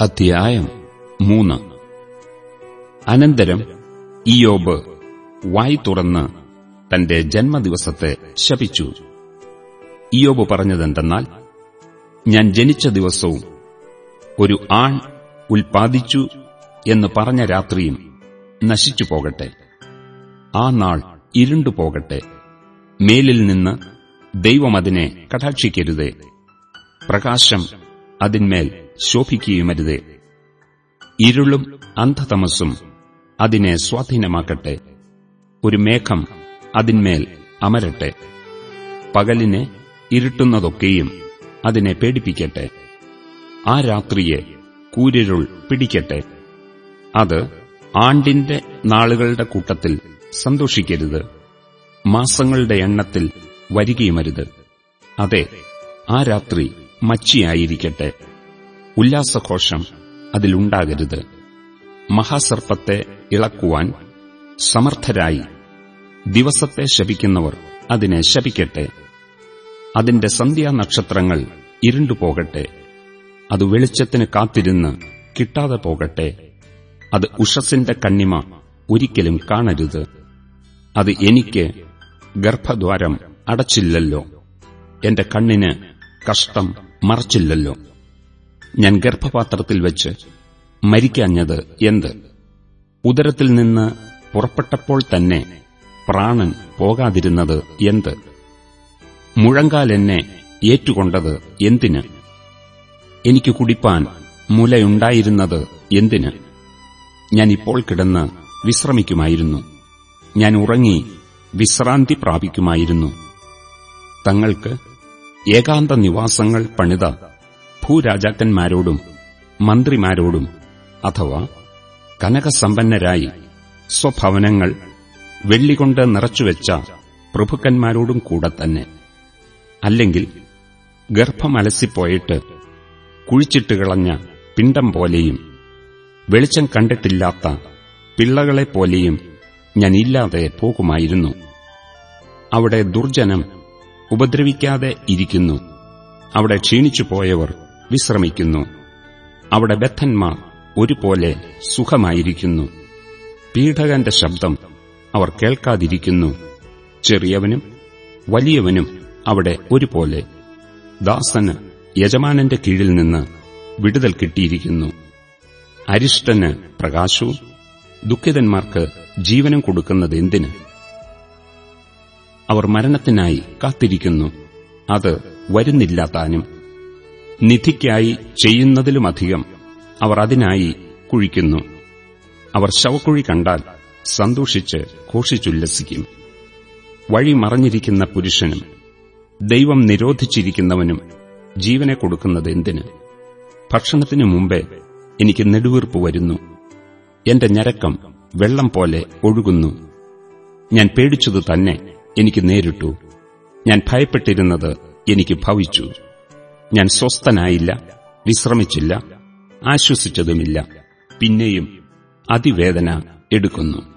അധ്യായം മൂന്ന്. അനന്തരം ഇയോബ് വായി തുറന്ന് തന്റെ ജന്മദിവസത്തെ ശപിച്ചു. ഇയോബ് പറഞ്ഞതെന്തെന്നാൽ ഞാൻ ജനിച്ച ദിവസവും ഒരു ആൺ ഉൽപ്പാദിച്ചു എന്ന് പറഞ്ഞ രാത്രിയും നശിച്ചു പോകട്ടെ. ആ നാൾ ഇരുണ്ടു പോകട്ടെ. മേലിൽ നിന്ന് ദൈവം അതിനെ കടാക്ഷിക്കരുതേ. പ്രകാശം അതിന്മേൽ ശോഭിക്കുകയുമരുതേ. ഇരുളും അന്ധതമസും അതിനെ സ്വാധീനമാക്കട്ടെ. ഒരു മേഘം അതിന്മേൽ അമരട്ടെ. പകലിനെ ഇരുട്ടുന്നതൊക്കെയും അതിനെ പേടിപ്പിക്കട്ടെ. ആ രാത്രിയെ കൂരിരുൾ പിടിക്കട്ടെ. അത് ആണ്ടിന്റെ നാളുകളുടെ കൂട്ടത്തിൽ സന്തോഷിക്കരുത്. മാസങ്ങളുടെ എണ്ണത്തിൽ വരികയുമരുത്. അതെ ആ രാത്രി മച്ചിയായിരിക്കട്ടെ. ഉല്ലാസഘോഷം അതിലുണ്ടാകരുത്. മഹാസർപ്പത്തെ ഇളക്കുവാൻ സമർത്ഥരായി. ദിവസത്തെ ശപിക്കുന്നവർ അതിനെ ശപിക്കട്ടെ. അതിന്റെ സന്ധ്യാനക്ഷത്രങ്ങൾ ഇരുണ്ടുപോകട്ടെ അത് വെളിച്ചത്തിന് കാത്തിരുന്ന് കിട്ടാതെ പോകട്ടെ. അത് ഉഷസിന്റെ കണ്ണിമ ഒരിക്കലും കാണരുത്. അത് എനിക്ക് ഗർഭദ്വാരം അടച്ചില്ലല്ലോ. എന്റെ കണ്ണിന് കഷ്ടം മറച്ചില്ലല്ലോ. ഞാൻ ഗർഭപാത്രത്തിൽ വെച്ച് മരിക്കാഞ്ഞത് എന്ത്? ഉദരത്തിൽ നിന്ന് പുറപ്പെട്ടപ്പോൾ തന്നെ പ്രാണൻ പോകാതിരുന്നത് എന്ത്? മുഴങ്കാൽ എന്നെ ഏറ്റുകൊണ്ടത് എന്തിന്? എനിക്ക് കുടിപ്പാൻ മുലയുണ്ടായിരുന്നത് എന്തിന്? ഞാൻ ഇപ്പോൾ കിടന്ന് വിശ്രമിക്കുമായിരുന്നു. ഞാൻ ഉറങ്ങി വിശ്രാന്തി പ്രാപിക്കുമായിരുന്നു. തങ്ങൾക്ക് ഏകാന്ത നിവാസങ്ങൾ പണിത ഭൂരാജാക്കന്മാരോടും മന്ത്രിമാരോടും അഥവാ കനകസമ്പന്നരായി സ്വഭവനങ്ങൾ വെള്ളികൊണ്ട് നിറച്ചുവെച്ച പ്രഭുക്കന്മാരോടും കൂടെ തന്നെ. അല്ലെങ്കിൽ ഗർഭമലസിപ്പോയിട്ട് കുഴിച്ചിട്ട് കളഞ്ഞ പിണ്ടം പോലെയും വെളിച്ചം കണ്ടിട്ടില്ലാത്ത പിള്ളകളെപ്പോലെയും ഞാനില്ലാതെ പോകുമായിരുന്നു. അവിടെ ദുർജനം ഉപദ്രവിക്കാതെ ഇരിക്കുന്നു. അവിടെ ക്ഷീണിച്ചു പോയവർ വിശ്രമിക്കുന്നു. അവിടെ ബദ്ധന്മാർ ഒരുപോലെ സുഖമായിരിക്കുന്നു. പീഠകന്റെ ശബ്ദം അവർ കേൾക്കാതിരിക്കുന്നു. ചെറിയവനും വലിയവനും അവിടെ ഒരുപോലെ. ദാസന് യജമാനന്റെ കീഴിൽ നിന്ന് വിടുതൽ കിട്ടിയിരിക്കുന്നു. അരിഷ്ടന് പ്രകാശവും ദുഃഖിതന്മാർക്ക് ജീവനം കൊടുക്കുന്നത് എന്തിന്? അവർ മരണത്തിനായി കാത്തിരിക്കുന്നു. അത് വരുന്നില്ല താനും നിധിക്കായി ചെയ്യുന്നതിലുമധികം അവർ അതിനായി കുഴിക്കുന്നു. അവർ ശവക്കുഴി കണ്ടാൽ സന്തോഷിച്ച് ഘോഷിച്ചുല്ലസിക്കും. വഴി മറഞ്ഞിരിക്കുന്ന പുരുഷനും ദൈവം നിരോധിച്ചിരിക്കുന്നവനും ജീവനെ കൊടുക്കുന്നത് എന്തിന്? ഭക്ഷണത്തിനു മുമ്പേ എനിക്ക് നെടുവീർപ്പ് വരുന്നു. എന്റെ ഞരക്കം വെള്ളം പോലെ ഒഴുകുന്നു. ഞാൻ പേടിച്ചതു തന്നെ എനിക്ക് നേരിട്ടു. ഞാൻ ഭയപ്പെട്ടിരുന്നത് എനിക്ക് ഭവിച്ചു. ഞാൻ സ്വസ്ഥനായില്ല വിശ്രമിച്ചില്ല ആശ്വസിച്ചതുമില്ല. പിന്നെയും അതിവേദന എടുക്കുന്നു.